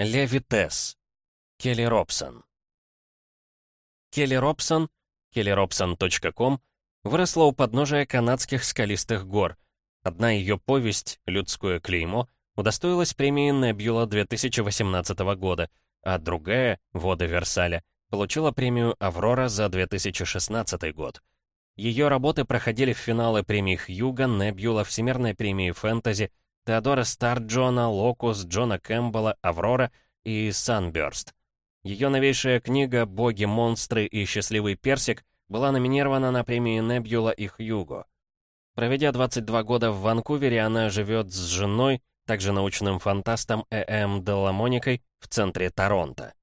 Леви Тесс. Келли Робсон. Келли Робсон, kellyrobson.com, выросла у подножия канадских скалистых гор. Одна ее повесть, «Людское клеймо», удостоилась премии Небюла 2018 года, а другая, «Воды Версаля», получила премию «Аврора» за 2016 год. Ее работы проходили в финалы премий Хьюга, Небюла, Всемирной премии фэнтези, Теодора Старджона, Локус, Джона Кэмпбелла, Аврора и Санберст. Ее новейшая книга «Боги, монстры и счастливый персик» была номинирована на премии Небюла и Хьюго. Проведя 22 года в Ванкувере, она живет с женой, также научным фантастом Э.М. Деламоникой, в центре Торонто.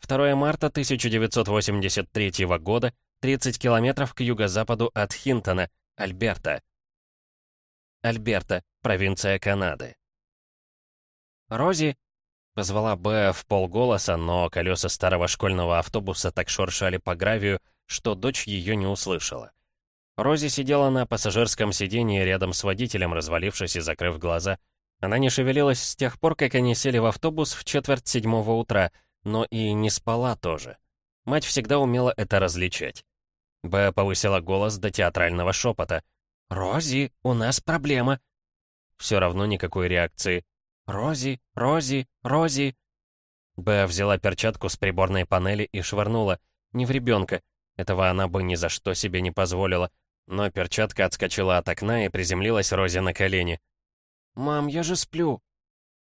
2 марта 1983 года, 30 километров к юго-западу от Хинтона, Альберта. Альберта, провинция Канады. «Рози!» — позвала Беа в полголоса, но колеса старого школьного автобуса так шуршали по гравию, что дочь ее не услышала. Рози сидела на пассажирском сиденье рядом с водителем, развалившись и закрыв глаза. Она не шевелилась с тех пор, как они сели в автобус в четверть седьмого утра, но и не спала тоже. Мать всегда умела это различать. Беа повысила голос до театрального шепота — «Рози, у нас проблема!» Все равно никакой реакции. «Рози, Рози, Рози!» Беа взяла перчатку с приборной панели и швырнула. Не в ребенка. Этого она бы ни за что себе не позволила. Но перчатка отскочила от окна и приземлилась Рози на колени. «Мам, я же сплю!»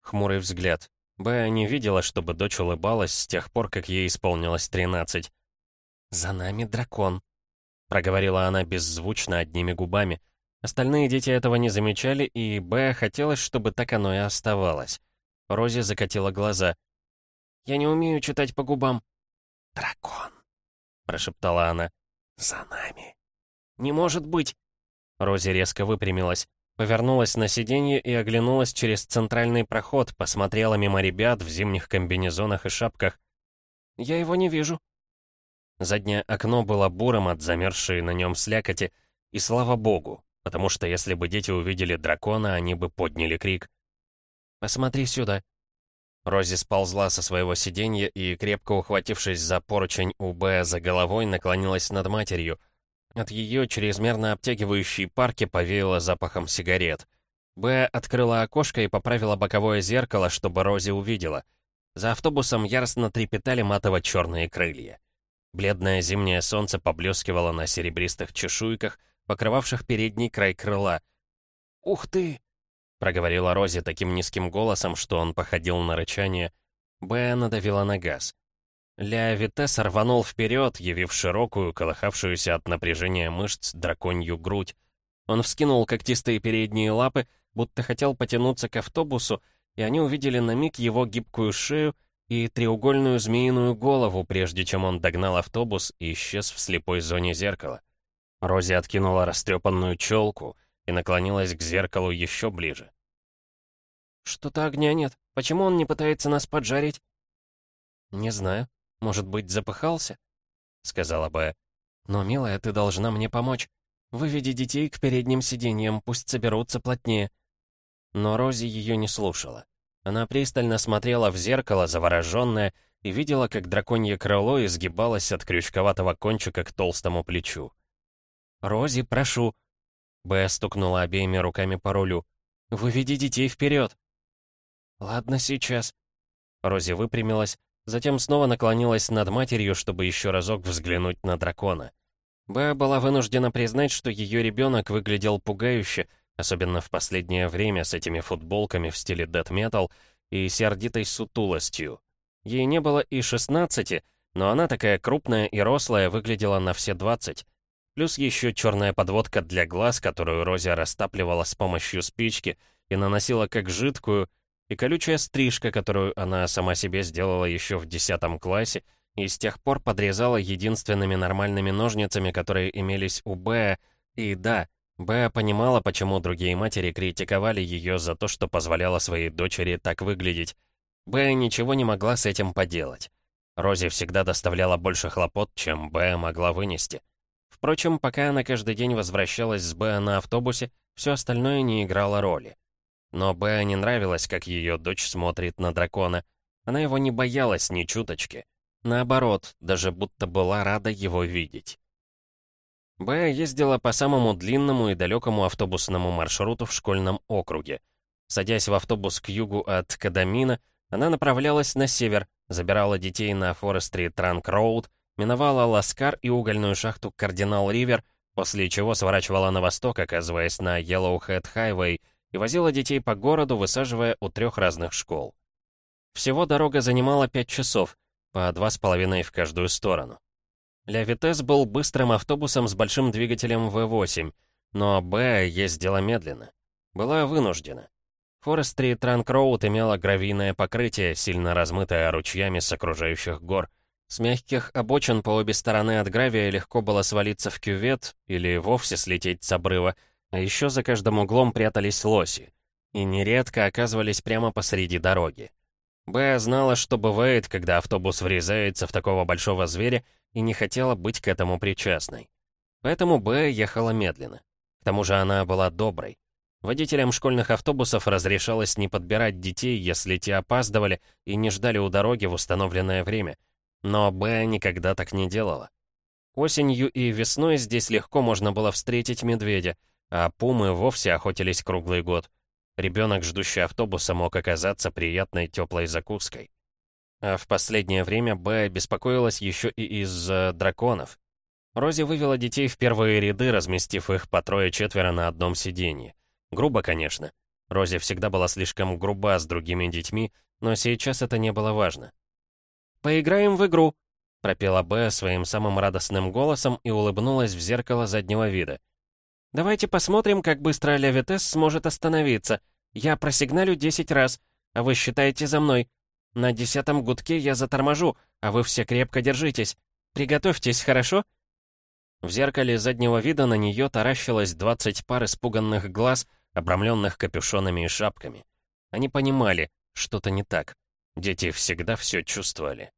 Хмурый взгляд. Беа не видела, чтобы дочь улыбалась с тех пор, как ей исполнилось тринадцать. «За нами дракон», — проговорила она беззвучно одними губами. Остальные дети этого не замечали, и Б хотелось, чтобы так оно и оставалось. Рози закатила глаза. «Я не умею читать по губам». «Дракон», — прошептала она. «За нами». «Не может быть!» Рози резко выпрямилась, повернулась на сиденье и оглянулась через центральный проход, посмотрела мимо ребят в зимних комбинезонах и шапках. «Я его не вижу». Заднее окно было бурым от замерзшей на нем слякоти, и слава богу, потому что если бы дети увидели дракона, они бы подняли крик. «Посмотри сюда!» Рози сползла со своего сиденья и, крепко ухватившись за поручень УБ за головой, наклонилась над матерью. От ее чрезмерно обтягивающей парки повеяло запахом сигарет. Б открыла окошко и поправила боковое зеркало, чтобы Рози увидела. За автобусом яростно трепетали матово-черные крылья. Бледное зимнее солнце поблескивало на серебристых чешуйках, покрывавших передний край крыла. «Ух ты!» — проговорила Рози таким низким голосом, что он походил на рычание. Б надавила на газ. Ля Витес рванул вперед, явив широкую, колыхавшуюся от напряжения мышц драконью грудь. Он вскинул когтистые передние лапы, будто хотел потянуться к автобусу, и они увидели на миг его гибкую шею и треугольную змеиную голову, прежде чем он догнал автобус и исчез в слепой зоне зеркала. Рози откинула растрепанную челку и наклонилась к зеркалу еще ближе. «Что-то огня нет. Почему он не пытается нас поджарить?» «Не знаю. Может быть, запыхался?» — сказала Б. «Но, милая, ты должна мне помочь. Выведи детей к передним сиденьям, пусть соберутся плотнее». Но Рози ее не слушала. Она пристально смотрела в зеркало, завороженная, и видела, как драконье крыло изгибалось от крючковатого кончика к толстому плечу. «Рози, прошу!» Б стукнула обеими руками по рулю. «Выведи детей вперед!» «Ладно, сейчас». Рози выпрямилась, затем снова наклонилась над матерью, чтобы еще разок взглянуть на дракона. Б была вынуждена признать, что ее ребенок выглядел пугающе, особенно в последнее время с этими футболками в стиле дэт-метал и сердитой сутулостью. Ей не было и 16, но она такая крупная и рослая выглядела на все 20. Плюс еще черная подводка для глаз, которую Рози растапливала с помощью спички и наносила как жидкую, и колючая стрижка, которую она сама себе сделала еще в 10 классе, и с тех пор подрезала единственными нормальными ножницами, которые имелись у Бэя, и да, Бэя понимала, почему другие матери критиковали ее за то, что позволяла своей дочери так выглядеть. Бэя ничего не могла с этим поделать. Рози всегда доставляла больше хлопот, чем Бэя могла вынести. Впрочем, пока она каждый день возвращалась с Б на автобусе, все остальное не играло роли. Но Беа не нравилось, как ее дочь смотрит на дракона. Она его не боялась ни чуточки. Наоборот, даже будто была рада его видеть. Беа ездила по самому длинному и далекому автобусному маршруту в школьном округе. Садясь в автобус к югу от Кадамина, она направлялась на север, забирала детей на Форестри Транк Роуд, миновала Ласкар и угольную шахту Кардинал Ривер, после чего сворачивала на восток, оказываясь на Yellowhead Highway, и возила детей по городу, высаживая у трех разных школ. Всего дорога занимала пять часов, по два с половиной в каждую сторону. Ля Витес был быстрым автобусом с большим двигателем V8, но Б ездила медленно. Была вынуждена. Форестри Транк Роуд имела гравийное покрытие, сильно размытое ручьями с окружающих гор. С мягких обочин по обе стороны от гравия легко было свалиться в кювет или вовсе слететь с обрыва, а еще за каждым углом прятались лоси. И нередко оказывались прямо посреди дороги. Б знала, что бывает, когда автобус врезается в такого большого зверя, и не хотела быть к этому причастной. Поэтому Б ехала медленно. К тому же она была доброй. Водителям школьных автобусов разрешалось не подбирать детей, если те опаздывали и не ждали у дороги в установленное время. Но Б никогда так не делала. Осенью и весной здесь легко можно было встретить медведя, а пумы вовсе охотились круглый год. Ребенок, ждущий автобуса, мог оказаться приятной теплой закуской. А в последнее время Б беспокоилась еще и из-за драконов. Рози вывела детей в первые ряды, разместив их по трое-четверо на одном сиденье. Грубо, конечно. Рози всегда была слишком груба с другими детьми, но сейчас это не было важно. «Поиграем в игру», — пропела Б своим самым радостным голосом и улыбнулась в зеркало заднего вида. «Давайте посмотрим, как быстро Левитес сможет остановиться. Я просигналю 10 раз, а вы считаете за мной. На десятом гудке я заторможу, а вы все крепко держитесь. Приготовьтесь, хорошо?» В зеркале заднего вида на нее таращилось 20 пар испуганных глаз — обрамленных капюшонами и шапками. Они понимали, что-то не так. Дети всегда все чувствовали.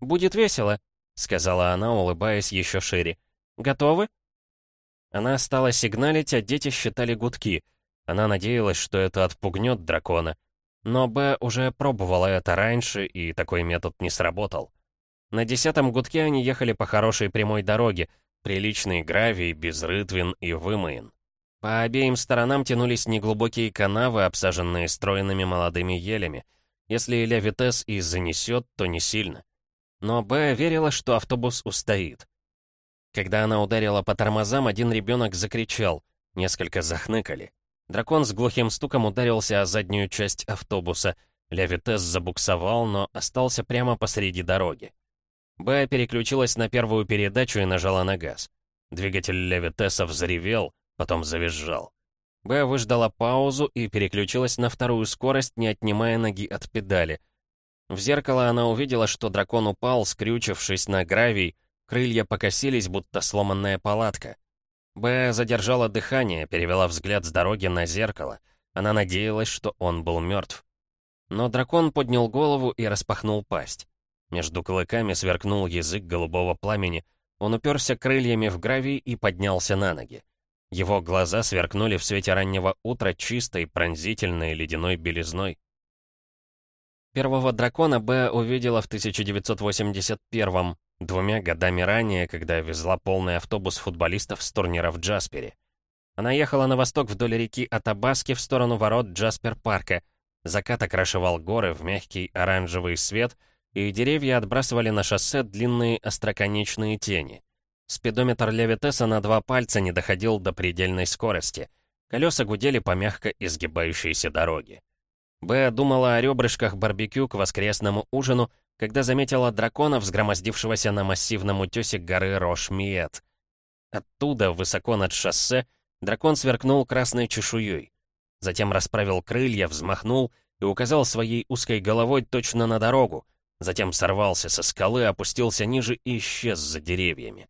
«Будет весело», — сказала она, улыбаясь еще шире. «Готовы?» Она стала сигналить, а дети считали гудки. Она надеялась, что это отпугнет дракона. Но Б уже пробовала это раньше, и такой метод не сработал. На десятом гудке они ехали по хорошей прямой дороге, приличный гравий, без рытвин и вымоин. По обеим сторонам тянулись неглубокие канавы, обсаженные стройными молодыми елями. Если Ля Витес и занесет, то не сильно. Но Б верила, что автобус устоит. Когда она ударила по тормозам, один ребенок закричал, несколько захныкали. Дракон с глухим стуком ударился о заднюю часть автобуса. Ля Витес забуксовал, но остался прямо посреди дороги. Б переключилась на первую передачу и нажала на газ. Двигатель Ля Витеса взревел, потом завизжал. Б выждала паузу и переключилась на вторую скорость, не отнимая ноги от педали. В зеркало она увидела, что дракон упал, скрючившись на гравий, крылья покосились, будто сломанная палатка. Б задержала дыхание, перевела взгляд с дороги на зеркало. Она надеялась, что он был мертв. Но дракон поднял голову и распахнул пасть. Между клыками сверкнул язык голубого пламени. Он уперся крыльями в гравий и поднялся на ноги. Его глаза сверкнули в свете раннего утра чистой, пронзительной ледяной белизной. Первого дракона Б увидела в 1981-м, двумя годами ранее, когда везла полный автобус футболистов с турнира в Джаспере. Она ехала на восток вдоль реки Атабаски в сторону ворот Джаспер-парка. Закат окрашивал горы в мягкий оранжевый свет, и деревья отбрасывали на шоссе длинные остроконечные тени. Спидометр Левитеса на два пальца не доходил до предельной скорости. Колеса гудели по мягко изгибающейся дороге. Б думала о ребрышках барбекю к воскресному ужину, когда заметила дракона, взгромоздившегося на массивном утесе горы Рош-Миет. Оттуда, высоко над шоссе, дракон сверкнул красной чешуей. Затем расправил крылья, взмахнул и указал своей узкой головой точно на дорогу. Затем сорвался со скалы, опустился ниже и исчез за деревьями.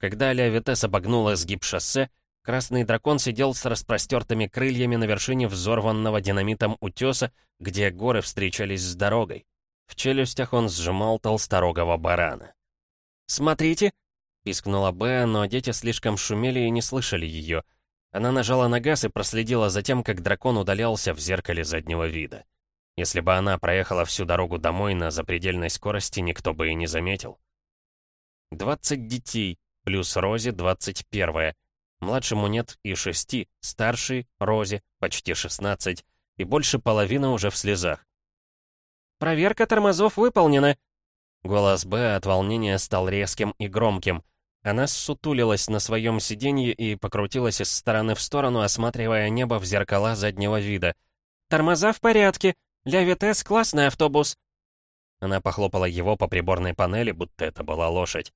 Когда Леовитес обогнула сгиб шоссе, Красный дракон сидел с распростертыми крыльями на вершине взорванного динамитом утеса, где горы встречались с дорогой. В челюстях он сжимал толсторогого барана. «Смотрите!» — пискнула Беа, но дети слишком шумели и не слышали ее. Она нажала на газ и проследила за тем, как дракон удалялся в зеркале заднего вида. Если бы она проехала всю дорогу домой на запредельной скорости, никто бы и не заметил. 20 детей, плюс Розе 21 Младшему нет и шести, старший, Розе, почти 16, и больше половины уже в слезах. «Проверка тормозов выполнена!» Голос Б от волнения стал резким и громким. Она ссутулилась на своем сиденье и покрутилась из стороны в сторону, осматривая небо в зеркала заднего вида. «Тормоза в порядке! Ля Витес — классный автобус!» Она похлопала его по приборной панели, будто это была лошадь.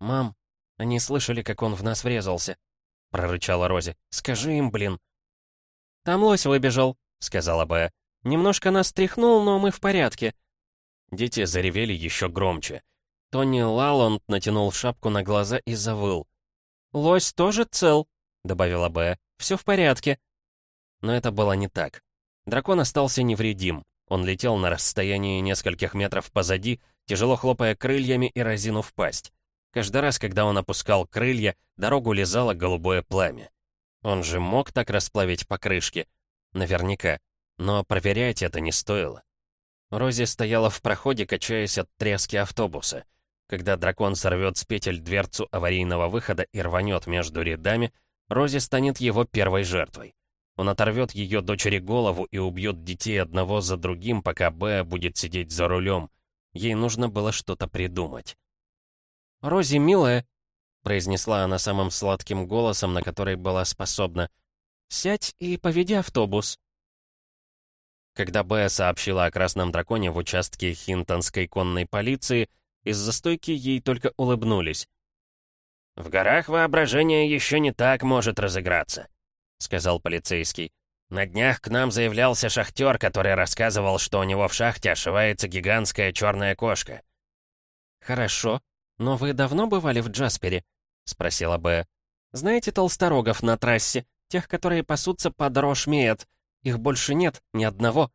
«Мам, они слышали, как он в нас врезался», — прорычала Рози. «Скажи им, блин». «Там лось выбежал», — сказала Б. «Немножко нас тряхнул, но мы в порядке». Дети заревели еще громче. Тони Лаланд натянул шапку на глаза и завыл. «Лось тоже цел», — добавила Б. «Все в порядке». Но это было не так. Дракон остался невредим. Он летел на расстоянии нескольких метров позади, тяжело хлопая крыльями и разинув пасть. Каждый раз, когда он опускал крылья, дорогу лизало голубое пламя. Он же мог так расплавить покрышки? Наверняка. Но проверять это не стоило. Рози стояла в проходе, качаясь от трески автобуса. Когда дракон сорвет с петель дверцу аварийного выхода и рванет между рядами, Рози станет его первой жертвой. Он оторвет ее дочери голову и убьет детей одного за другим, пока Б будет сидеть за рулем. Ей нужно было что-то придумать. «Рози, милая», — произнесла она самым сладким голосом, на который была способна, — «сядь и поведи автобус». Когда Б сообщила о красном драконе в участке Хинтонской конной полиции, из-за стойки ей только улыбнулись. «В горах воображение еще не так может разыграться», — сказал полицейский. «На днях к нам заявлялся шахтер, который рассказывал, что у него в шахте ошивается гигантская черная кошка». «Хорошо, но вы давно бывали в Джаспере?» — спросила Б. «Знаете толсторогов на трассе? Тех, которые пасутся под Рошмеет? Их больше нет, ни одного».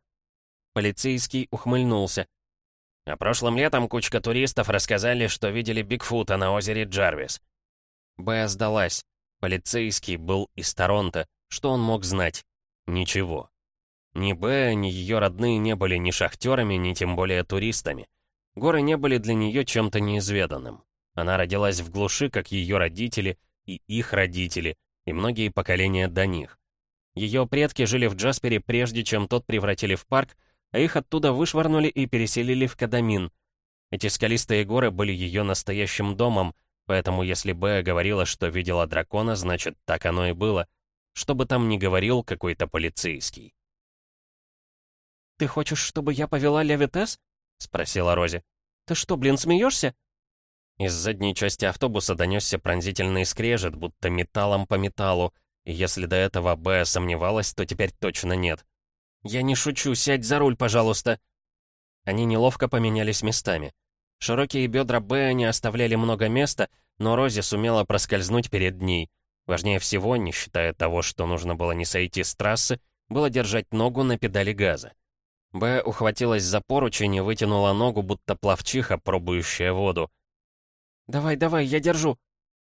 Полицейский ухмыльнулся. А прошлым летом кучка туристов рассказали, что видели Бигфута на озере Джарвис. Б сдалась. Полицейский был из Торонто. Что он мог знать? Ничего. Ни Б, ни ее родные не были ни шахтерами, ни тем более туристами. Горы не были для нее чем-то неизведанным. Она родилась в глуши, как ее родители и их родители, и многие поколения до них. Ее предки жили в Джаспере прежде, чем тот превратили в парк, а их оттуда вышвырнули и переселили в Кадамин. Эти скалистые горы были ее настоящим домом, Поэтому если Б говорила, что видела дракона, значит, так оно и было. Что бы там ни говорил какой-то полицейский. «Ты хочешь, чтобы я повела Левитес?» — спросила Рози. «Ты что, блин, смеешься?» Из задней части автобуса донесся пронзительный скрежет, будто металлом по металлу, и если до этого Б сомневалась, то теперь точно нет. «Я не шучу, сядь за руль, пожалуйста!» Они неловко поменялись местами. Широкие бедра Б не оставляли много места, но Рози сумела проскользнуть перед ней. Важнее всего, не считая того, что нужно было не сойти с трассы, было держать ногу на педали газа. Б ухватилась за поручень и вытянула ногу, будто плавчиха, пробующая воду. «Давай, давай, я держу!»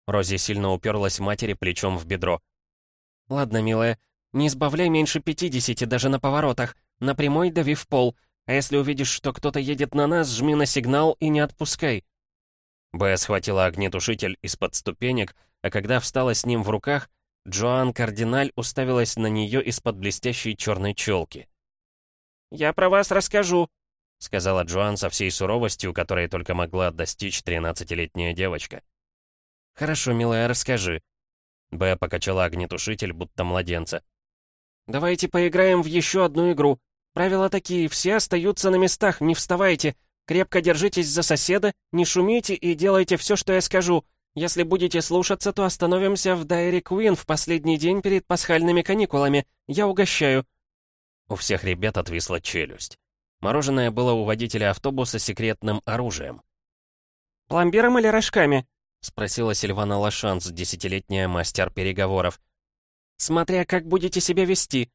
Рози сильно уперлась матери плечом в бедро. «Ладно, милая, не избавляй меньше пятидесяти даже на поворотах. На прямой дави в пол. А если увидишь, что кто-то едет на нас, жми на сигнал и не отпускай». Б схватила огнетушитель из-под ступенек, а когда встала с ним в руках, Джоан Кардиналь уставилась на нее из-под блестящей черной челки. «Я про вас расскажу», — сказала Джоан со всей суровостью, которой только могла достичь тринадцатилетняя девочка. «Хорошо, милая, расскажи». Б покачала огнетушитель, будто младенца. «Давайте поиграем в еще одну игру. Правила такие, все остаются на местах, не вставайте. Крепко держитесь за соседа, не шумите и делайте все, что я скажу. Если будете слушаться, то остановимся в Дайри Куин в последний день перед пасхальными каникулами. Я угощаю». У всех ребят отвисла челюсть. Мороженое было у водителя автобуса секретным оружием. «Пломбиром или рожками?» — спросила Сильвана Лошанс, десятилетняя мастер переговоров. «Смотря как будете себя вести»,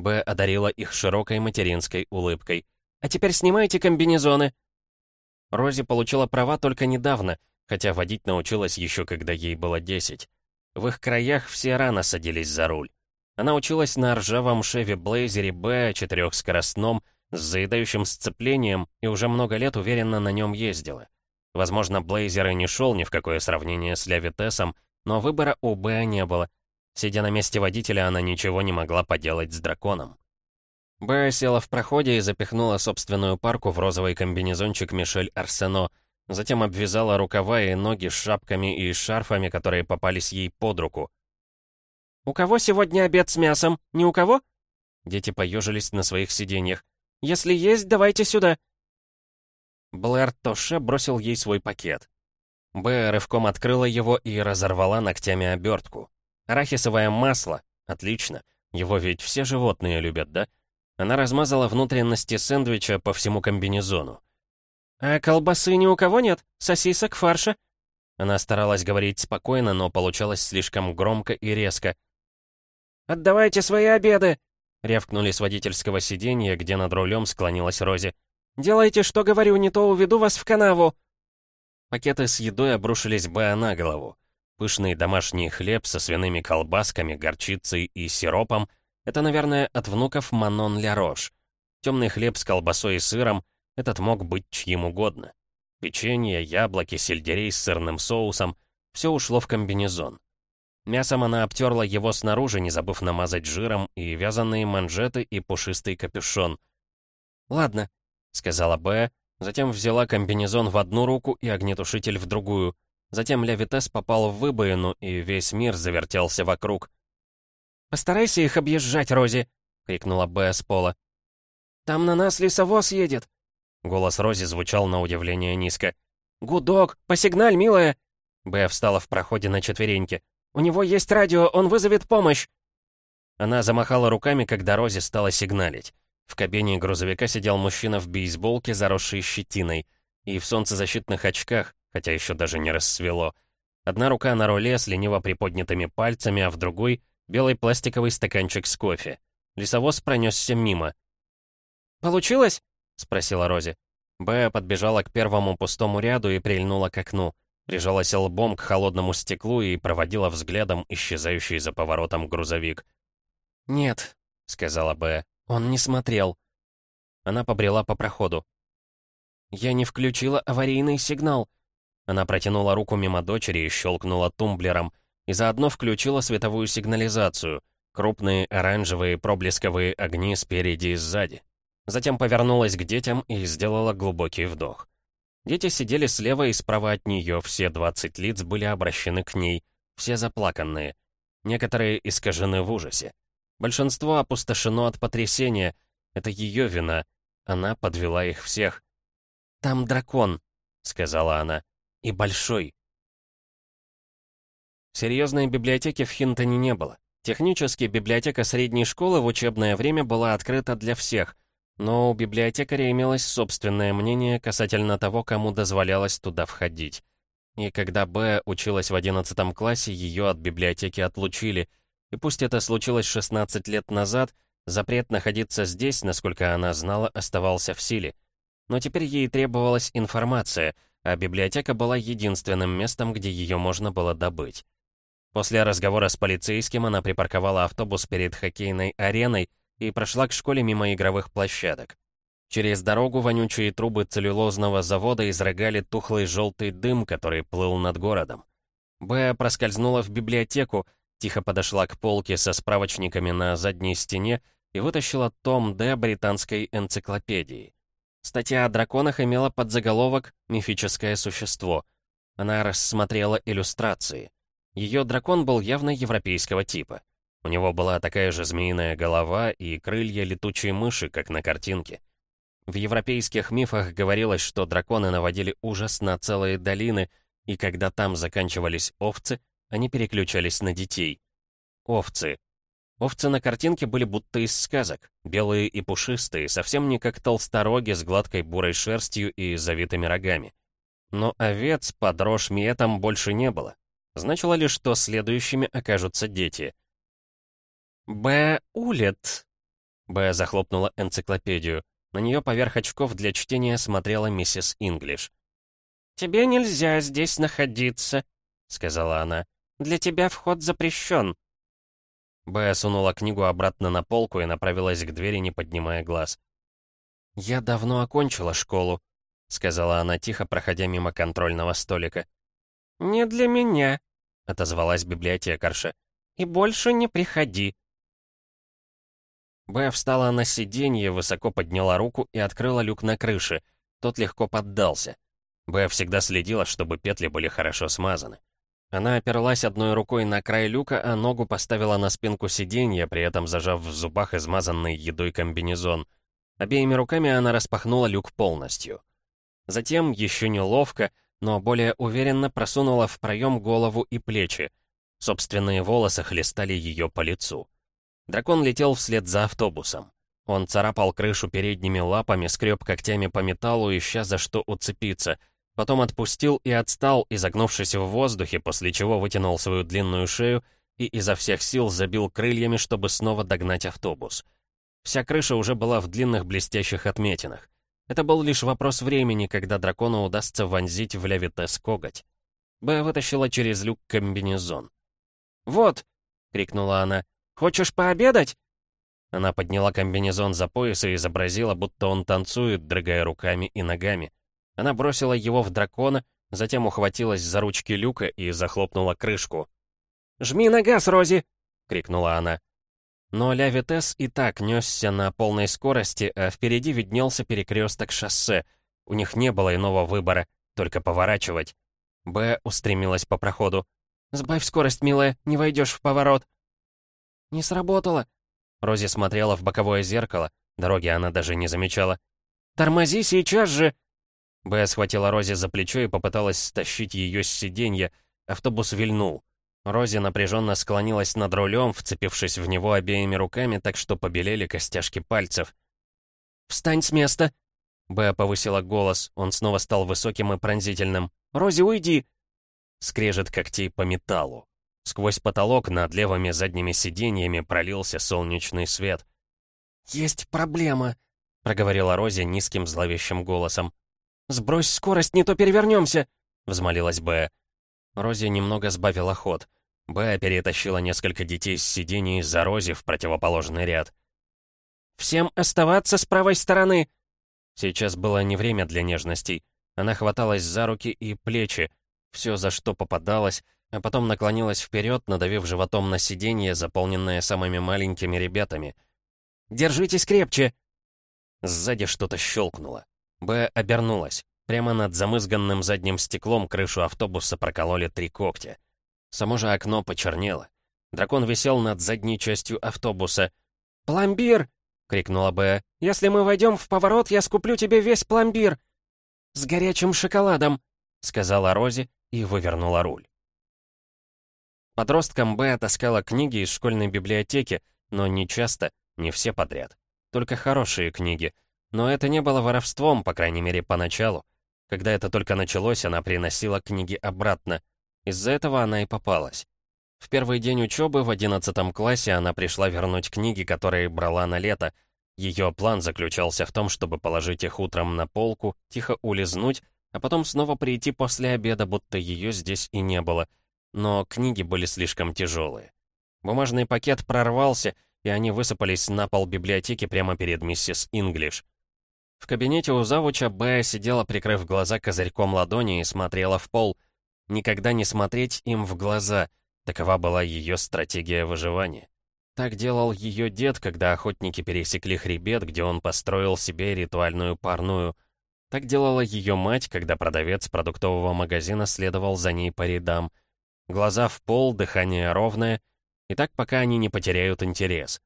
Б одарила их широкой материнской улыбкой. «А теперь снимайте комбинезоны!» Рози получила права только недавно, хотя водить научилась еще когда ей было 10. В их краях все рано садились за руль. Она училась на ржавом Шеве Блейзере Б четырехскоростном с заедающим сцеплением и уже много лет уверенно на нем ездила. Возможно, Блейзер и не шел ни в какое сравнение с Левитесом, но выбора у Б не было. Сидя на месте водителя, она ничего не могла поделать с драконом. Б села в проходе и запихнула собственную парку в розовый комбинезончик Мишель Арсено, затем обвязала рукава и ноги шапками и шарфами, которые попались ей под руку. «У кого сегодня обед с мясом? Ни у кого?» Дети поежились на своих сиденьях. «Если есть, давайте сюда!» Блэр Тоше бросил ей свой пакет. Б рывком открыла его и разорвала ногтями обертку. Арахисовое масло. Отлично. Его ведь все животные любят, да? Она размазала внутренности сэндвича по всему комбинезону. «А колбасы ни у кого нет? Сосисок, фарша?» Она старалась говорить спокойно, но получалось слишком громко и резко. «Отдавайте свои обеды!» — рявкнули с водительского сиденья, где над рулем склонилась Рози. «Делайте, что говорю, не то уведу вас в канаву!» Пакеты с едой обрушились Беа на голову. Пышный домашний хлеб со свиными колбасками, горчицей и сиропом — это, наверное, от внуков Манон Ля Рош. Темный хлеб с колбасой и сыром — этот мог быть чьим угодно. Печенье, яблоки, сельдерей с сырным соусом — все ушло в комбинезон. Мясом она обтерла его снаружи, не забыв намазать жиром и вязаные манжеты и пушистый капюшон. «Ладно», — сказала Б, затем взяла комбинезон в одну руку и огнетушитель в другую. Затем Левитес попал в выбоину, и весь мир завертелся вокруг. «Постарайся их объезжать, Рози!» — крикнула Б с пола. «Там на нас лесовоз едет!» Голос Рози звучал на удивление низко. «Гудок! Посигналь, милая!» Б встала в проходе на четвереньки. «У него есть радио, он вызовет помощь!» Она замахала руками, когда Рози стала сигналить. В кабине грузовика сидел мужчина в бейсболке, заросшей щетиной, и в солнцезащитных очках, хотя еще даже не рассвело. Одна рука на руле с лениво приподнятыми пальцами, а в другой — белый пластиковый стаканчик с кофе. Лесовоз пронесся мимо. «Получилось?» — спросила Рози. Б подбежала к первому пустому ряду и прильнула к окну прижалась лбом к холодному стеклу и проводила взглядом исчезающий за поворотом грузовик. «Нет», — сказала Б, — «он не смотрел». Она побрела по проходу. «Я не включила аварийный сигнал». Она протянула руку мимо дочери и щелкнула тумблером, и заодно включила световую сигнализацию, крупные оранжевые проблесковые огни спереди и сзади. Затем повернулась к детям и сделала глубокий вдох. Дети сидели слева и справа от нее, все 20 лиц были обращены к ней, все заплаканные. Некоторые искажены в ужасе. Большинство опустошено от потрясения. Это ее вина. Она подвела их всех. «Там дракон», — сказала она, — «и большой». Серьезной библиотеки в Хинтоне не было. Технически библиотека средней школы в учебное время была открыта для всех, но у библиотекаря имелось собственное мнение касательно того, кому дозволялось туда входить. И когда Б училась в 11 классе, ее от библиотеки отлучили. И пусть это случилось 16 лет назад, запрет находиться здесь, насколько она знала, оставался в силе. Но теперь ей требовалась информация, а библиотека была единственным местом, где ее можно было добыть. После разговора с полицейским она припарковала автобус перед хоккейной ареной, и прошла к школе мимо игровых площадок. Через дорогу вонючие трубы целлюлозного завода изрыгали тухлый желтый дым, который плыл над городом. Б проскользнула в библиотеку, тихо подошла к полке со справочниками на задней стене и вытащила том Д британской энциклопедии. Статья о драконах имела подзаголовок «Мифическое существо». Она рассмотрела иллюстрации. Ее дракон был явно европейского типа. У него была такая же змеиная голова и крылья летучей мыши, как на картинке. В европейских мифах говорилось, что драконы наводили ужас на целые долины, и когда там заканчивались овцы, они переключались на детей. Овцы. Овцы на картинке были будто из сказок, белые и пушистые, совсем не как толстороги с гладкой бурой шерстью и завитыми рогами. Но овец под рожь метом больше не было. Значило ли, что следующими окажутся дети — «Б. Улет». Б. захлопнула энциклопедию. На нее поверх очков для чтения смотрела миссис Инглиш. «Тебе нельзя здесь находиться», — сказала она. Для тебя вход запрещен». Б сунула книгу обратно на полку и направилась к двери, не поднимая глаз. «Я давно окончила школу», — сказала она тихо, проходя мимо контрольного столика. «Не для меня», — отозвалась библиотекарша. «И больше не приходи». Б встала на сиденье, высоко подняла руку и открыла люк на крыше. Тот легко поддался. Б всегда следила, чтобы петли были хорошо смазаны. Она оперлась одной рукой на край люка, а ногу поставила на спинку сиденья, при этом зажав в зубах измазанный едой комбинезон. Обеими руками она распахнула люк полностью. Затем, еще неловко, но более уверенно просунула в проем голову и плечи. Собственные волосы хлестали ее по лицу. Дракон летел вслед за автобусом. Он царапал крышу передними лапами, скреб когтями по металлу, ища за что уцепиться — Потом отпустил и отстал, изогнувшись в воздухе, после чего вытянул свою длинную шею и изо всех сил забил крыльями, чтобы снова догнать автобус. Вся крыша уже была в длинных блестящих отметинах. Это был лишь вопрос времени, когда дракону удастся вонзить в Левитес коготь. Б вытащила через люк комбинезон. «Вот!» — крикнула она. «Хочешь пообедать?» Она подняла комбинезон за пояс и изобразила, будто он танцует, дрыгая руками и ногами. Она бросила его в дракона, затем ухватилась за ручки люка и захлопнула крышку. «Жми на газ, Рози!» — крикнула она. Но Ля Витес и так несся на полной скорости, а впереди виднелся перекресток шоссе. У них не было иного выбора, только поворачивать. Б устремилась по проходу. «Сбавь скорость, милая, не войдешь в поворот». «Не сработало». Рози смотрела в боковое зеркало, дороги она даже не замечала. «Тормози сейчас же!» Б схватила Рози за плечо и попыталась стащить ее с сиденья. Автобус вильнул. Рози напряженно склонилась над рулем, вцепившись в него обеими руками, так что побелели костяшки пальцев. «Встань с места!» Б повысила голос, он снова стал высоким и пронзительным. «Рози, уйди!» Скрежет когтей по металлу. Сквозь потолок над левыми задними сиденьями пролился солнечный свет. «Есть проблема», — проговорила Рози низким зловещим голосом. «Сбрось скорость, не то перевернемся!» — взмолилась Б. Рози немного сбавила ход. Б перетащила несколько детей с сидений за Рози в противоположный ряд. «Всем оставаться с правой стороны!» Сейчас было не время для нежностей. Она хваталась за руки и плечи, все за что попадалось, а потом наклонилась вперед, надавив животом на сиденье, заполненное самыми маленькими ребятами. «Держитесь крепче!» Сзади что-то щелкнуло. Б обернулась. Прямо над замызганным задним стеклом крышу автобуса прокололи три когтя. Само же окно почернело. Дракон висел над задней частью автобуса. «Пломбир!» — крикнула Б. «Если мы войдем в поворот, я скуплю тебе весь пломбир!» «С горячим шоколадом!» — сказала Рози и вывернула руль. Подросткам Б таскала книги из школьной библиотеки, но не часто, не все подряд. Только хорошие книги — но это не было воровством, по крайней мере, поначалу. Когда это только началось, она приносила книги обратно. Из-за этого она и попалась. В первый день учебы в 11 классе она пришла вернуть книги, которые брала на лето. Ее план заключался в том, чтобы положить их утром на полку, тихо улизнуть, а потом снова прийти после обеда, будто ее здесь и не было. Но книги были слишком тяжелые. Бумажный пакет прорвался, и они высыпались на пол библиотеки прямо перед миссис Инглиш. В кабинете у завуча Б сидела, прикрыв глаза козырьком ладони и смотрела в пол. Никогда не смотреть им в глаза. Такова была ее стратегия выживания. Так делал ее дед, когда охотники пересекли хребет, где он построил себе ритуальную парную. Так делала ее мать, когда продавец продуктового магазина следовал за ней по рядам. Глаза в пол, дыхание ровное. И так, пока они не потеряют интерес.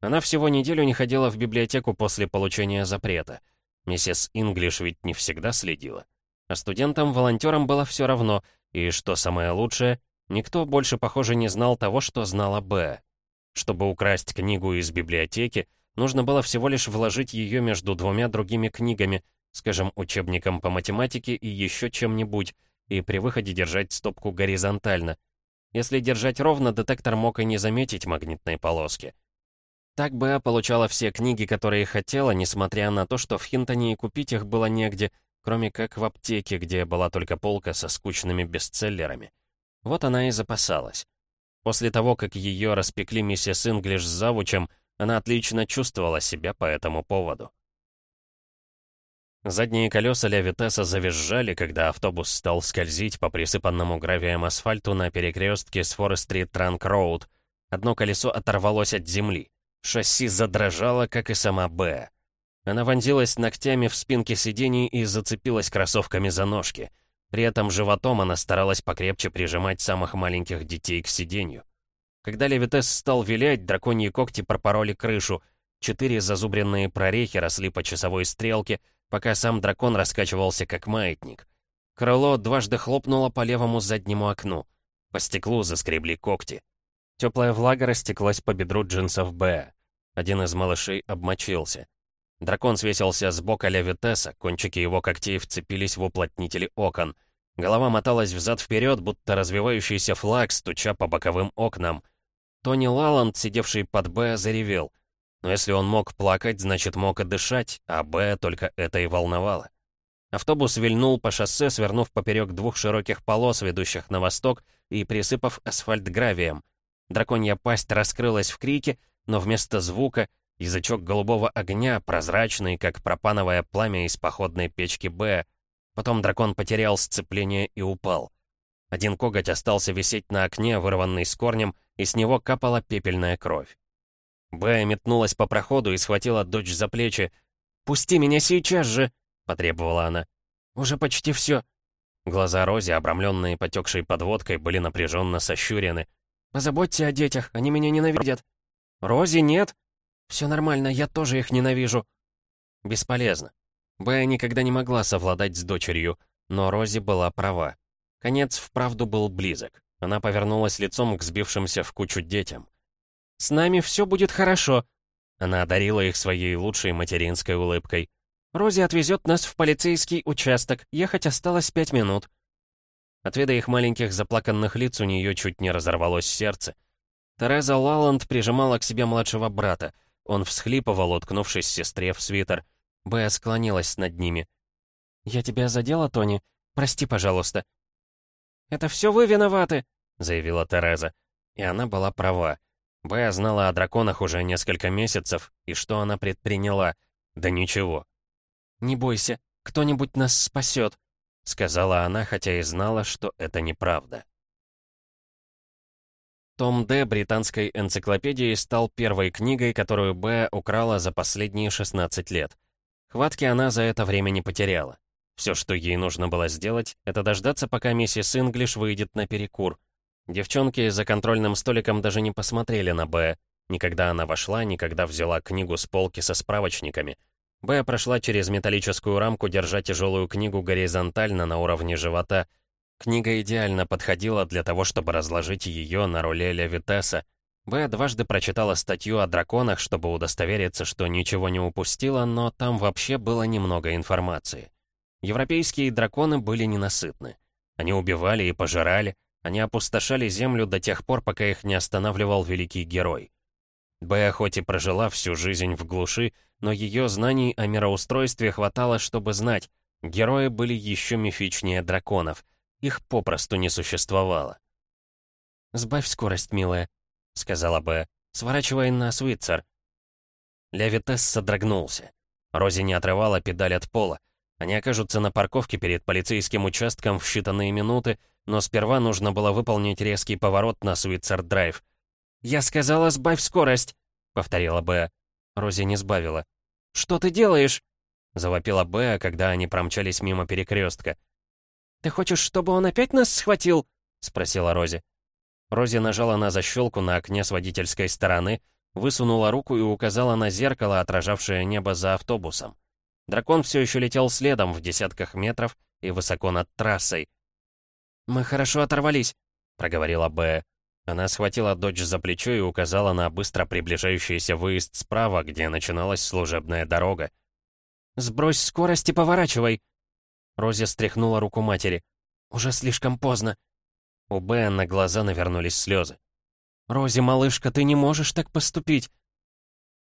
Она всего неделю не ходила в библиотеку после получения запрета. Миссис Инглиш ведь не всегда следила. А студентам-волонтерам было все равно, и, что самое лучшее, никто больше, похоже, не знал того, что знала Б. Чтобы украсть книгу из библиотеки, нужно было всего лишь вложить ее между двумя другими книгами, скажем, учебником по математике и еще чем-нибудь, и при выходе держать стопку горизонтально. Если держать ровно, детектор мог и не заметить магнитной полоски. Так Беа получала все книги, которые хотела, несмотря на то, что в Хинтоне и купить их было негде, кроме как в аптеке, где была только полка со скучными бестселлерами. Вот она и запасалась. После того, как ее распекли миссис Инглиш с завучем, она отлично чувствовала себя по этому поводу. Задние колеса Ля Витеса завизжали, когда автобус стал скользить по присыпанному гравием асфальту на перекрестке с Форест-стрит Транк-Роуд. Одно колесо оторвалось от земли. Шасси задрожало, как и сама Б. Она вонзилась ногтями в спинке сидений и зацепилась кроссовками за ножки. При этом животом она старалась покрепче прижимать самых маленьких детей к сиденью. Когда Левитес стал вилять, драконьи когти пропороли крышу. Четыре зазубренные прорехи росли по часовой стрелке — пока сам дракон раскачивался как маятник. Крыло дважды хлопнуло по левому заднему окну. По стеклу заскребли когти. Теплая влага растеклась по бедру джинсов Б. Один из малышей обмочился. Дракон свесился с бока Левитеса, кончики его когтей вцепились в уплотнители окон. Голова моталась взад-вперед, будто развивающийся флаг, стуча по боковым окнам. Тони Лаланд, сидевший под Б, заревел. Но если он мог плакать, значит мог и дышать, а Б только это и волновало. Автобус вильнул по шоссе, свернув поперек двух широких полос, ведущих на восток, и присыпав асфальт гравием. Драконья пасть раскрылась в крике, но вместо звука — язычок голубого огня, прозрачный, как пропановое пламя из походной печки Б. Потом дракон потерял сцепление и упал. Один коготь остался висеть на окне, вырванный с корнем, и с него капала пепельная кровь. Бая метнулась по проходу и схватила дочь за плечи. «Пусти меня сейчас же!» — потребовала она. «Уже почти все». Глаза Рози, обрамленные потекшей подводкой, были напряженно сощурены. «Позаботься о детях, они меня ненавидят». «Рози, нет?» «Все нормально, я тоже их ненавижу». Бесполезно. Бая никогда не могла совладать с дочерью, но Рози была права. Конец вправду был близок. Она повернулась лицом к сбившимся в кучу детям. «С нами все будет хорошо». Она одарила их своей лучшей материнской улыбкой. «Рози отвезет нас в полицейский участок. Ехать осталось пять минут». От вида их маленьких заплаканных лиц у нее чуть не разорвалось сердце. Тереза Лаланд прижимала к себе младшего брата. Он всхлипывал, уткнувшись сестре в свитер. Бэя склонилась над ними. «Я тебя задела, Тони? Прости, пожалуйста». «Это все вы виноваты», — заявила Тереза. И она была права. Бая знала о драконах уже несколько месяцев, и что она предприняла? Да ничего. «Не бойся, кто-нибудь нас спасет», — сказала она, хотя и знала, что это неправда. Том Д. британской энциклопедии стал первой книгой, которую Б. украла за последние 16 лет. Хватки она за это время не потеряла. Все, что ей нужно было сделать, это дождаться, пока миссис Инглиш выйдет на перекур. Девчонки за контрольным столиком даже не посмотрели на Б. Никогда она вошла, никогда взяла книгу с полки со справочниками. Б прошла через металлическую рамку, держа тяжелую книгу горизонтально на уровне живота. Книга идеально подходила для того, чтобы разложить ее на руле Левитеса. Б дважды прочитала статью о драконах, чтобы удостовериться, что ничего не упустила, но там вообще было немного информации. Европейские драконы были ненасытны. Они убивали и пожирали, они опустошали землю до тех пор, пока их не останавливал великий герой. Бея хоть и прожила всю жизнь в глуши, но ее знаний о мироустройстве хватало, чтобы знать, герои были еще мифичнее драконов. Их попросту не существовало. «Сбавь скорость, милая», — сказала Бея. «Сворачивай на Свитцер». Левитес содрогнулся. Рози не отрывала педаль от пола. Они окажутся на парковке перед полицейским участком в считанные минуты, но сперва нужно было выполнить резкий поворот на Суицер-драйв. «Я сказала, сбавь скорость!» — повторила Беа. Рози не сбавила. «Что ты делаешь?» — завопила Беа, когда они промчались мимо перекрестка. «Ты хочешь, чтобы он опять нас схватил?» — спросила Рози. Рози нажала на защелку на окне с водительской стороны, высунула руку и указала на зеркало, отражавшее небо за автобусом. Дракон все еще летел следом в десятках метров и высоко над трассой, «Мы хорошо оторвались», — проговорила Б. Она схватила дочь за плечо и указала на быстро приближающийся выезд справа, где начиналась служебная дорога. «Сбрось скорость и поворачивай!» Рози стряхнула руку матери. «Уже слишком поздно». У Б на глаза навернулись слезы. «Рози, малышка, ты не можешь так поступить!»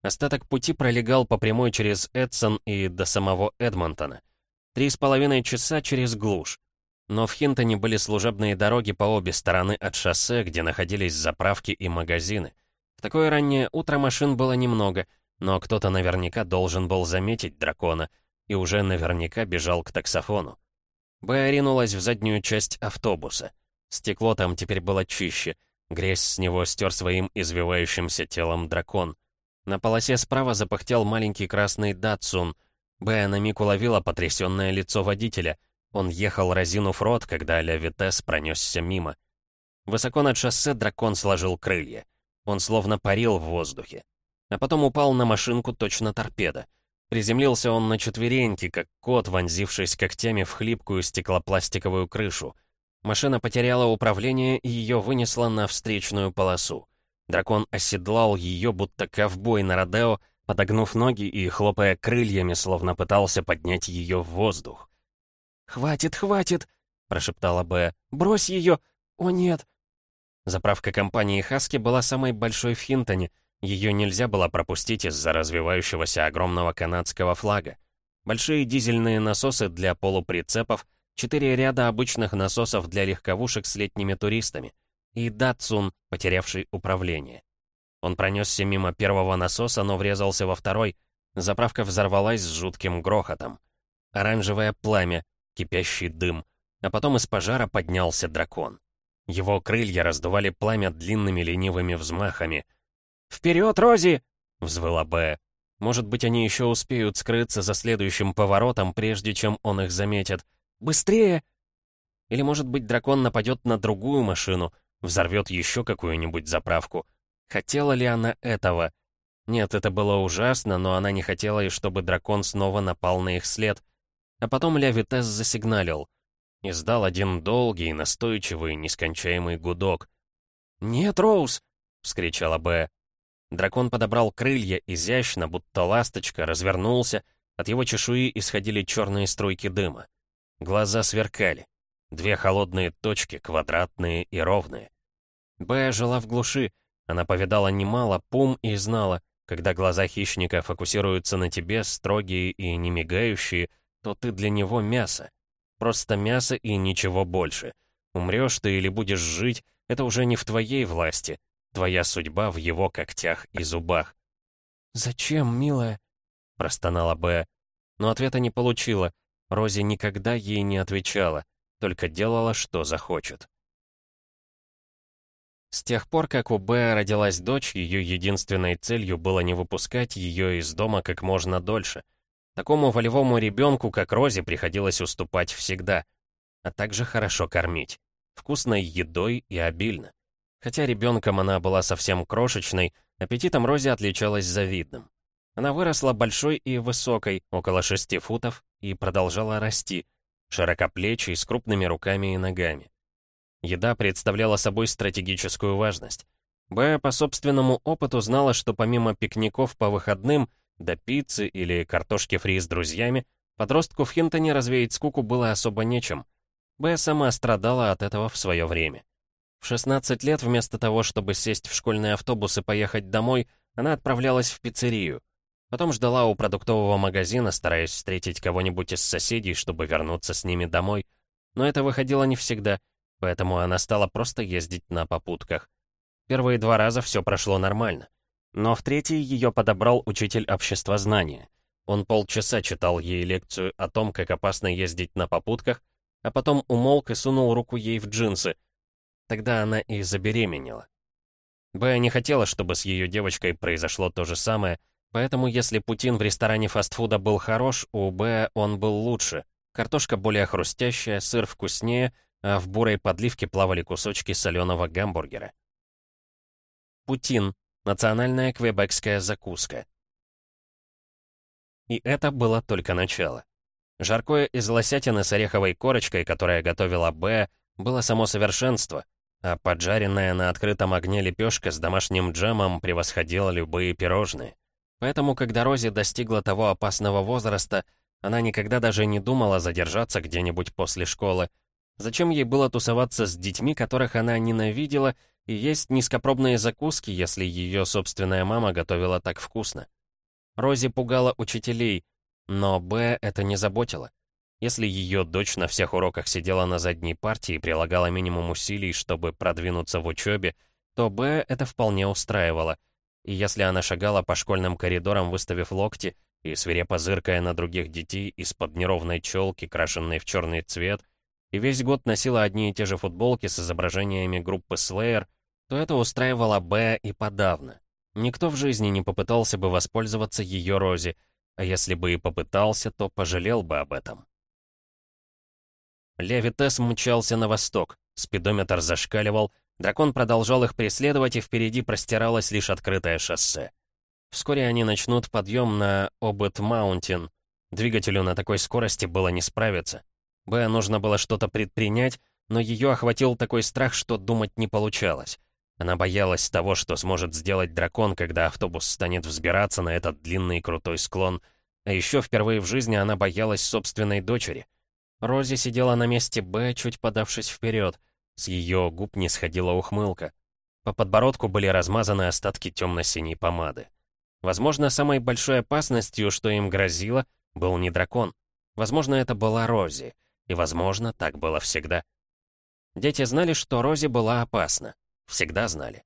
Остаток пути пролегал по прямой через Эдсон и до самого Эдмонтона. Три с половиной часа через глушь. Но в Хинтоне были служебные дороги по обе стороны от шоссе, где находились заправки и магазины. В такое раннее утро машин было немного, но кто-то наверняка должен был заметить дракона и уже наверняка бежал к таксофону. Б ринулась в заднюю часть автобуса. Стекло там теперь было чище, грязь с него стер своим извивающимся телом дракон. На полосе справа запахтел маленький красный датсун. Б на миг уловила потрясенное лицо водителя — он ехал разинув рот, когда Ля Витес пронесся мимо. Высоко над шоссе дракон сложил крылья. Он словно парил в воздухе. А потом упал на машинку точно торпеда. Приземлился он на четвереньки, как кот, вонзившись когтями в хлипкую стеклопластиковую крышу. Машина потеряла управление и ее вынесла на встречную полосу. Дракон оседлал ее, будто ковбой на Родео, подогнув ноги и хлопая крыльями, словно пытался поднять ее в воздух. «Хватит, хватит!» — прошептала Б. «Брось ее! О, нет!» Заправка компании «Хаски» была самой большой в Хинтоне. Ее нельзя было пропустить из-за развивающегося огромного канадского флага. Большие дизельные насосы для полуприцепов, четыре ряда обычных насосов для легковушек с летними туристами и «Датсун», потерявший управление. Он пронесся мимо первого насоса, но врезался во второй. Заправка взорвалась с жутким грохотом. Оранжевое пламя, кипящий дым, а потом из пожара поднялся дракон. Его крылья раздували пламя длинными ленивыми взмахами. «Вперед, Рози!» — взвыла Б. Может быть, они еще успеют скрыться за следующим поворотом, прежде чем он их заметит. «Быстрее!» Или, может быть, дракон нападет на другую машину, взорвет еще какую-нибудь заправку. Хотела ли она этого? Нет, это было ужасно, но она не хотела, и чтобы дракон снова напал на их след. А потом Ля Витес засигналил. Издал один долгий, настойчивый, нескончаемый гудок. «Нет, Роуз!» — вскричала Б. Дракон подобрал крылья изящно, будто ласточка, развернулся. От его чешуи исходили черные струйки дыма. Глаза сверкали. Две холодные точки, квадратные и ровные. Б жила в глуши. Она повидала немало пум и знала, когда глаза хищника фокусируются на тебе, строгие и не мигающие, то ты для него мясо. Просто мясо и ничего больше. Умрешь ты или будешь жить, это уже не в твоей власти. Твоя судьба в его когтях и зубах. «Зачем, милая?» — простонала Б. Но ответа не получила. Рози никогда ей не отвечала, только делала, что захочет. С тех пор, как у Б родилась дочь, ее единственной целью было не выпускать ее из дома как можно дольше — Такому волевому ребенку, как Розе, приходилось уступать всегда, а также хорошо кормить. Вкусной едой и обильно. Хотя ребенком она была совсем крошечной, аппетитом Рози отличалась завидным. Она выросла большой и высокой, около шести футов, и продолжала расти, широкоплечей, с крупными руками и ногами. Еда представляла собой стратегическую важность. Б по собственному опыту знала, что помимо пикников по выходным, до пиццы или картошки фри с друзьями, подростку в Хинтоне развеять скуку было особо нечем. Б сама страдала от этого в свое время. В 16 лет вместо того, чтобы сесть в школьный автобус и поехать домой, она отправлялась в пиццерию. Потом ждала у продуктового магазина, стараясь встретить кого-нибудь из соседей, чтобы вернуться с ними домой. Но это выходило не всегда, поэтому она стала просто ездить на попутках. Первые два раза все прошло нормально. Но в третий ее подобрал учитель обществознания. Он полчаса читал ей лекцию о том, как опасно ездить на попутках, а потом умолк и сунул руку ей в джинсы. Тогда она и забеременела. Б не хотела, чтобы с ее девочкой произошло то же самое, поэтому если Путин в ресторане фастфуда был хорош, у Б он был лучше. Картошка более хрустящая, сыр вкуснее, а в бурой подливке плавали кусочки соленого гамбургера. Путин Национальная квебекская закуска. И это было только начало. Жаркое из лосятины с ореховой корочкой, которое готовила Б, было само совершенство, а поджаренная на открытом огне лепешка с домашним джемом превосходила любые пирожные. Поэтому, когда Рози достигла того опасного возраста, она никогда даже не думала задержаться где-нибудь после школы. Зачем ей было тусоваться с детьми, которых она ненавидела и есть низкопробные закуски, если ее собственная мама готовила так вкусно. Рози пугала учителей, но Б это не заботило. Если ее дочь на всех уроках сидела на задней партии и прилагала минимум усилий, чтобы продвинуться в учебе, то Б это вполне устраивало. И если она шагала по школьным коридорам, выставив локти, и свирепо зыркая на других детей из-под неровной челки, крашенной в черный цвет, и весь год носила одни и те же футболки с изображениями группы Slayer, то это устраивало Б и подавно. Никто в жизни не попытался бы воспользоваться ее Рози, а если бы и попытался, то пожалел бы об этом. Левитес мчался на восток, спидометр зашкаливал, дракон продолжал их преследовать, и впереди простиралось лишь открытое шоссе. Вскоре они начнут подъем на Обет-Маунтин. Двигателю на такой скорости было не справиться. Б нужно было что-то предпринять, но ее охватил такой страх, что думать не получалось. Она боялась того, что сможет сделать дракон, когда автобус станет взбираться на этот длинный крутой склон. А еще впервые в жизни она боялась собственной дочери. Рози сидела на месте Б, чуть подавшись вперед. С ее губ не сходила ухмылка. По подбородку были размазаны остатки темно-синей помады. Возможно, самой большой опасностью, что им грозило, был не дракон. Возможно, это была Рози. И, возможно, так было всегда. Дети знали, что Рози была опасна. Всегда знали.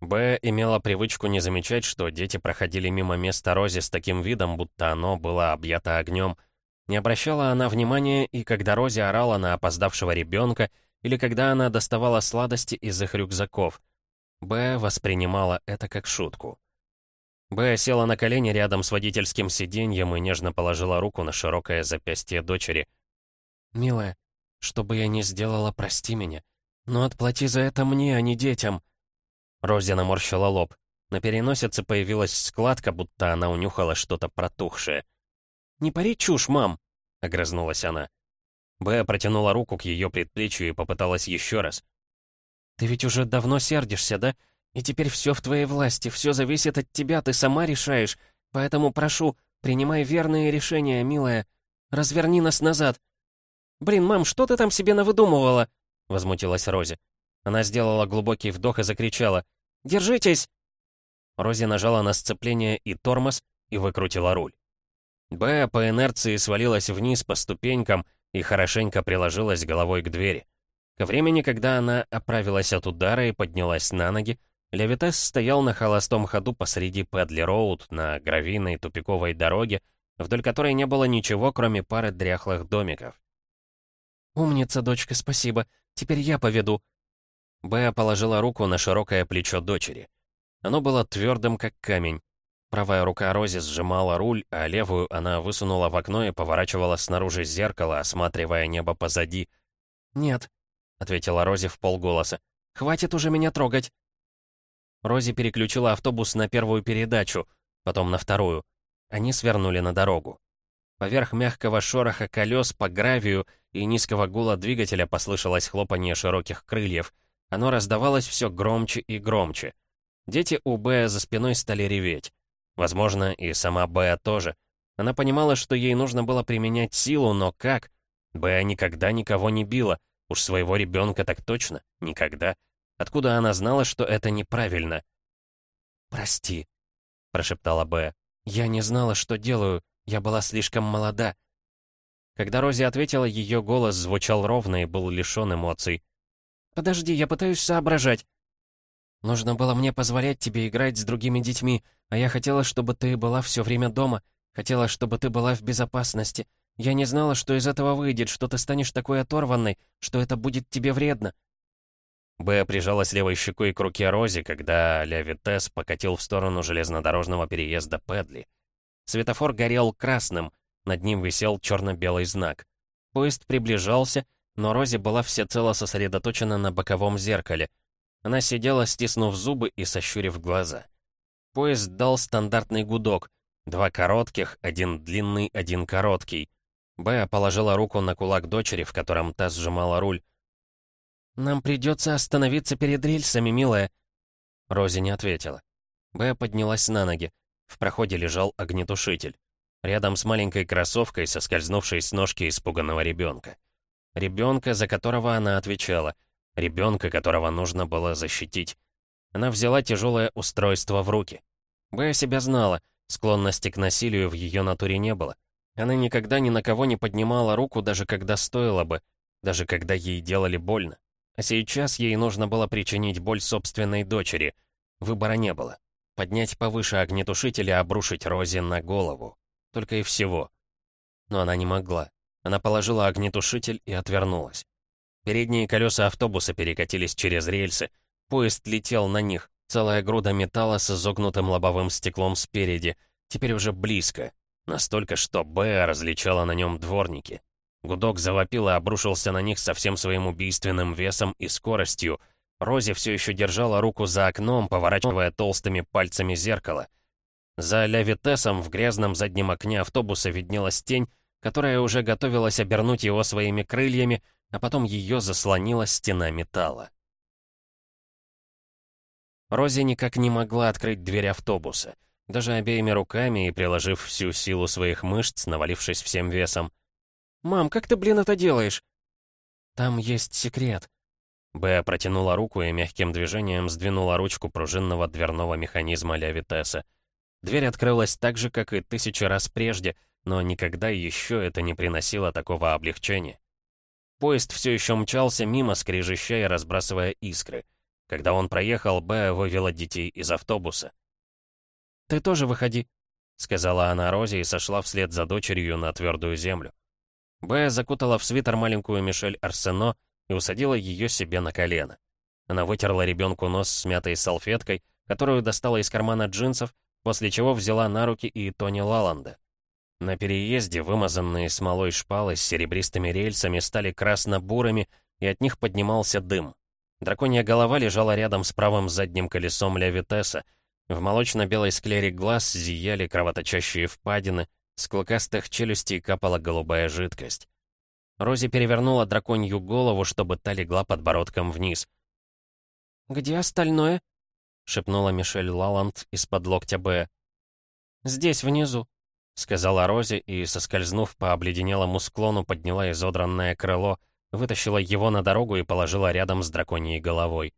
Б имела привычку не замечать, что дети проходили мимо места Рози с таким видом, будто оно было объято огнем. Не обращала она внимания и когда Рози орала на опоздавшего ребенка, или когда она доставала сладости из их рюкзаков. Б воспринимала это как шутку. Б села на колени рядом с водительским сиденьем и нежно положила руку на широкое запястье дочери. «Милая, что бы я ни сделала, прости меня. «Но отплати за это мне, а не детям!» Рози наморщила лоб. На переносице появилась складка, будто она унюхала что-то протухшее. «Не пари чушь, мам!» — огрызнулась она. Б протянула руку к ее предплечью и попыталась еще раз. «Ты ведь уже давно сердишься, да? И теперь все в твоей власти, все зависит от тебя, ты сама решаешь. Поэтому прошу, принимай верные решения, милая. Разверни нас назад. Блин, мам, что ты там себе навыдумывала?» — возмутилась Рози. Она сделала глубокий вдох и закричала. «Держитесь!» Рози нажала на сцепление и тормоз и выкрутила руль. Б по инерции свалилась вниз по ступенькам и хорошенько приложилась головой к двери. Ко времени, когда она оправилась от удара и поднялась на ноги, Левитес стоял на холостом ходу посреди Пэдли-Роуд на гравийной тупиковой дороге, вдоль которой не было ничего, кроме пары дряхлых домиков. «Умница, дочка, спасибо. Теперь я поведу». Беа положила руку на широкое плечо дочери. Оно было твердым, как камень. Правая рука Рози сжимала руль, а левую она высунула в окно и поворачивала снаружи зеркало, осматривая небо позади. «Нет», — ответила Рози в полголоса. «Хватит уже меня трогать». Рози переключила автобус на первую передачу, потом на вторую. Они свернули на дорогу. Поверх мягкого шороха колес по гравию и низкого гула двигателя послышалось хлопанье широких крыльев. Оно раздавалось все громче и громче. Дети у Бэя за спиной стали реветь. Возможно, и сама Бэя тоже. Она понимала, что ей нужно было применять силу, но как? Бэя никогда никого не била. Уж своего ребенка так точно. Никогда. Откуда она знала, что это неправильно? «Прости», — прошептала Бэя. «Я не знала, что делаю. Я была слишком молода». Когда Рози ответила, ее голос звучал ровно и был лишен эмоций. «Подожди, я пытаюсь соображать». «Нужно было мне позволять тебе играть с другими детьми, а я хотела, чтобы ты была все время дома. Хотела, чтобы ты была в безопасности. Я не знала, что из этого выйдет, что ты станешь такой оторванной, что это будет тебе вредно». Б прижалась левой щекой к руке Рози, когда Ля Витес покатил в сторону железнодорожного переезда Педли. Светофор горел красным, над ним висел черно-белый знак. Поезд приближался, но Рози была всецело сосредоточена на боковом зеркале. Она сидела, стиснув зубы и сощурив глаза. Поезд дал стандартный гудок. Два коротких, один длинный, один короткий. Бэя положила руку на кулак дочери, в котором та сжимала руль. «Нам придется остановиться перед рельсами, милая». Рози не ответила. Бэя поднялась на ноги. В проходе лежал огнетушитель. Рядом с маленькой кроссовкой, соскользнувшей с ножки испуганного ребенка. Ребенка, за которого она отвечала. Ребенка, которого нужно было защитить. Она взяла тяжелое устройство в руки. Бэя себя знала, склонности к насилию в ее натуре не было. Она никогда ни на кого не поднимала руку, даже когда стоило бы, даже когда ей делали больно. А сейчас ей нужно было причинить боль собственной дочери. Выбора не было. Поднять повыше огнетушитель и обрушить Рози на голову. Только и всего. Но она не могла. Она положила огнетушитель и отвернулась. Передние колеса автобуса перекатились через рельсы. Поезд летел на них. Целая груда металла с изогнутым лобовым стеклом спереди. Теперь уже близко. Настолько, что Б различала на нем дворники. Гудок завопил и обрушился на них со всем своим убийственным весом и скоростью. Рози все еще держала руку за окном, поворачивая толстыми пальцами зеркало. За Лявитесом в грязном заднем окне автобуса виднелась тень, которая уже готовилась обернуть его своими крыльями, а потом ее заслонила стена металла. Рози никак не могла открыть дверь автобуса, даже обеими руками и приложив всю силу своих мышц, навалившись всем весом. «Мам, как ты, блин, это делаешь?» «Там есть секрет». Б протянула руку и мягким движением сдвинула ручку пружинного дверного механизма Ля Витеса. Дверь открылась так же, как и тысячи раз прежде, но никогда еще это не приносило такого облегчения. Поезд все еще мчался мимо, скрежеща и разбрасывая искры. Когда он проехал, Б вывела детей из автобуса. «Ты тоже выходи», — сказала она Розе и сошла вслед за дочерью на твердую землю. Б закутала в свитер маленькую Мишель Арсено и усадила ее себе на колено. Она вытерла ребенку нос смятой салфеткой, которую достала из кармана джинсов, после чего взяла на руки и Тони Лаланда. На переезде вымазанные смолой шпалы с серебристыми рельсами стали красно-бурыми, и от них поднимался дым. Драконья голова лежала рядом с правым задним колесом Ля Витеса. В молочно-белой склере глаз зияли кровоточащие впадины, с клыкастых челюстей капала голубая жидкость. Рози перевернула драконью голову, чтобы та легла подбородком вниз. «Где остальное?» — шепнула Мишель Лаланд из-под локтя Б. «Здесь, внизу», — сказала Рози и, соскользнув по обледенелому склону, подняла изодранное крыло, вытащила его на дорогу и положила рядом с драконьей головой.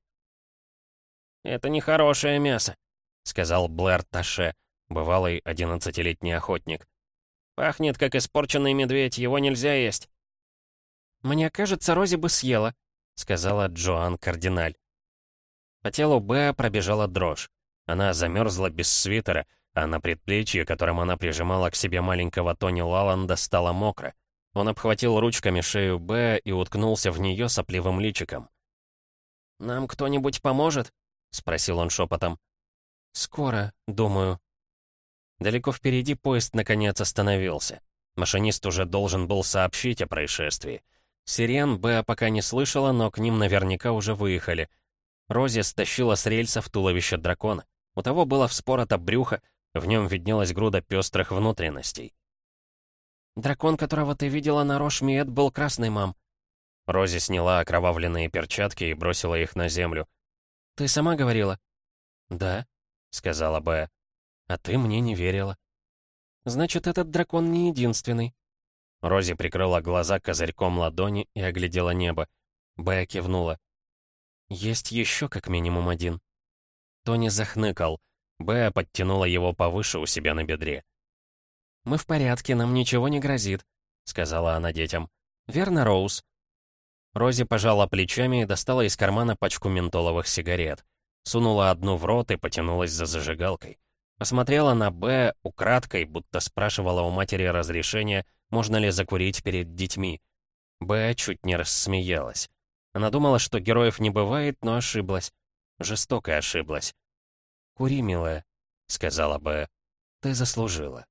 «Это нехорошее мясо», — сказал Блэр Таше, бывалый одиннадцатилетний охотник. Пахнет, как испорченный медведь, его нельзя есть». «Мне кажется, Рози бы съела», — сказала Джоан Кардиналь. По телу Беа пробежала дрожь. Она замерзла без свитера, а на предплечье, которым она прижимала к себе маленького Тони Лаланда, стало мокро. Он обхватил ручками шею Беа и уткнулся в нее сопливым личиком. «Нам кто-нибудь поможет?» — спросил он шепотом. «Скоро, думаю», Далеко впереди поезд наконец остановился. Машинист уже должен был сообщить о происшествии. Сирен Б пока не слышала, но к ним наверняка уже выехали. Рози стащила с рельсов туловище дракона. У того было вспорото брюхо, в нем виднелась груда пестрых внутренностей. «Дракон, которого ты видела на Рошмиет, был красный, мам». Рози сняла окровавленные перчатки и бросила их на землю. «Ты сама говорила?» «Да», — сказала Б. А ты мне не верила. Значит, этот дракон не единственный. Рози прикрыла глаза козырьком ладони и оглядела небо. Бэя кивнула. Есть еще как минимум один. Тони захныкал. Бэя подтянула его повыше у себя на бедре. «Мы в порядке, нам ничего не грозит», — сказала она детям. «Верно, Роуз?» Рози пожала плечами и достала из кармана пачку ментоловых сигарет. Сунула одну в рот и потянулась за зажигалкой. Посмотрела на Б украдкой, будто спрашивала у матери разрешения, можно ли закурить перед детьми. Б чуть не рассмеялась. Она думала, что героев не бывает, но ошиблась. Жестоко ошиблась. «Кури, милая», — сказала Б. «Ты заслужила».